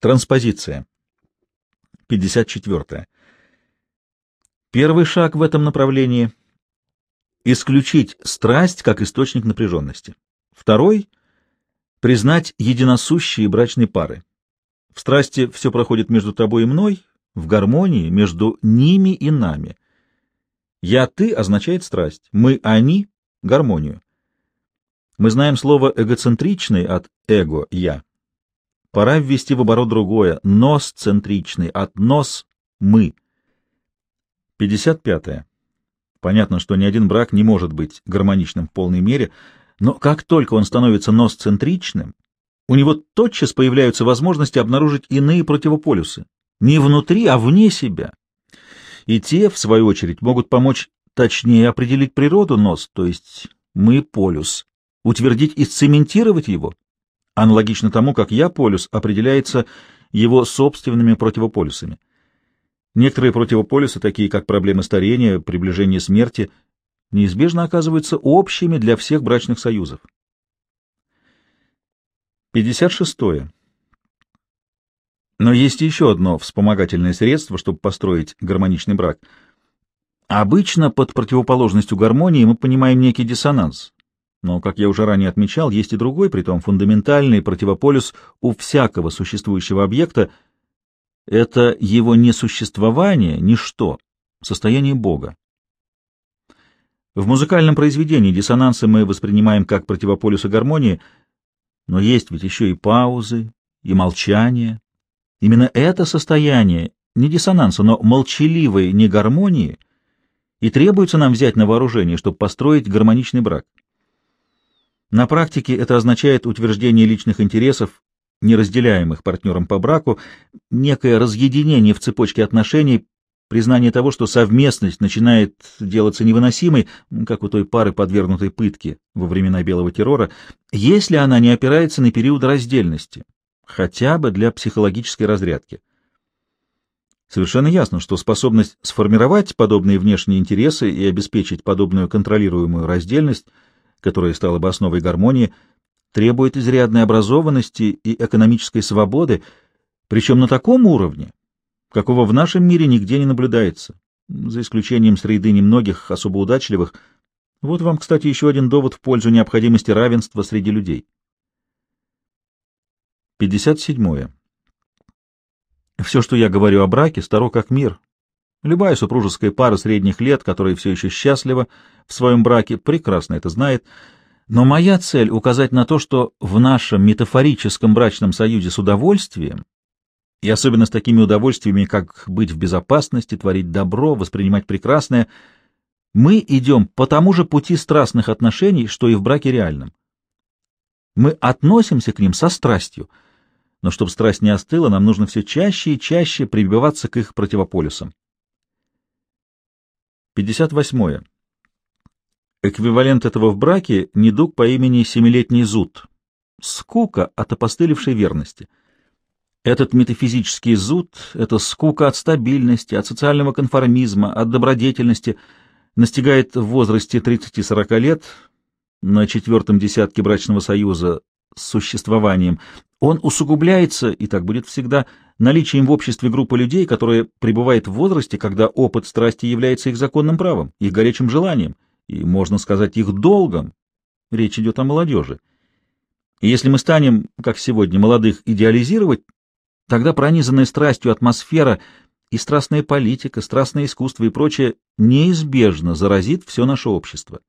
Транспозиция. 54. Первый шаг в этом направлении — исключить страсть как источник напряженности. Второй — признать единосущие брачные пары. В страсти все проходит между тобой и мной, в гармонии между ними и нами. «Я-ты» означает страсть, «мы-они» — гармонию. Мы знаем слово «эгоцентричный» от «эго» — «я». Пора ввести в оборот другое — «нос-центричный» от «нос» — «мы». 55. Понятно, что ни один брак не может быть гармоничным в полной мере, но как только он становится нос-центричным, у него тотчас появляются возможности обнаружить иные противополюсы, не внутри, а вне себя. И те, в свою очередь, могут помочь точнее определить природу нос, то есть мы полюс, утвердить и цементировать его, аналогично тому, как я полюс определяется его собственными противополюсами. Некоторые противополюсы, такие как проблемы старения, приближение смерти, неизбежно оказываются общими для всех брачных союзов. 56. Но есть еще одно вспомогательное средство, чтобы построить гармоничный брак. Обычно под противоположностью гармонии мы понимаем некий диссонанс. Но, как я уже ранее отмечал, есть и другой, притом фундаментальный противополюс у всякого существующего объекта — это его несуществование, ничто, состояние Бога. В музыкальном произведении диссонансы мы воспринимаем как противополюсы гармонии, но есть ведь еще и паузы, и молчание. Именно это состояние, не диссонанса, но молчаливой негармонии, и требуется нам взять на вооружение, чтобы построить гармоничный брак. На практике это означает утверждение личных интересов неразделяемых партнером по браку, некое разъединение в цепочке отношений, признание того, что совместность начинает делаться невыносимой, как у той пары, подвергнутой пытке во времена Белого террора, если она не опирается на период раздельности, хотя бы для психологической разрядки. Совершенно ясно, что способность сформировать подобные внешние интересы и обеспечить подобную контролируемую раздельность, которая стала бы основой гармонии – требует изрядной образованности и экономической свободы, причем на таком уровне, какого в нашем мире нигде не наблюдается, за исключением среды немногих особо удачливых. Вот вам, кстати, еще один довод в пользу необходимости равенства среди людей. 57. Все, что я говорю о браке, старо как мир. Любая супружеская пара средних лет, которая все еще счастлива в своем браке, прекрасно это знает — но моя цель — указать на то, что в нашем метафорическом брачном союзе с удовольствием, и особенно с такими удовольствиями, как быть в безопасности, творить добро, воспринимать прекрасное, мы идем по тому же пути страстных отношений, что и в браке реальном. Мы относимся к ним со страстью, но чтобы страсть не остыла, нам нужно все чаще и чаще прибиваться к их противополюсам. 58. Эквивалент этого в браке — недуг по имени семилетний зуд. Скука от опостылевшей верности. Этот метафизический зуд — это скука от стабильности, от социального конформизма, от добродетельности, настигает в возрасте 30-40 лет, на четвертом десятке брачного союза существованием. Он усугубляется, и так будет всегда, наличием в обществе группы людей, которые пребывает в возрасте, когда опыт страсти является их законным правом, их горячим желанием — и, можно сказать, их долгом. Речь идет о молодежи. И если мы станем, как сегодня, молодых идеализировать, тогда пронизанная страстью атмосфера и страстная политика, страстное искусство и прочее неизбежно заразит все наше общество.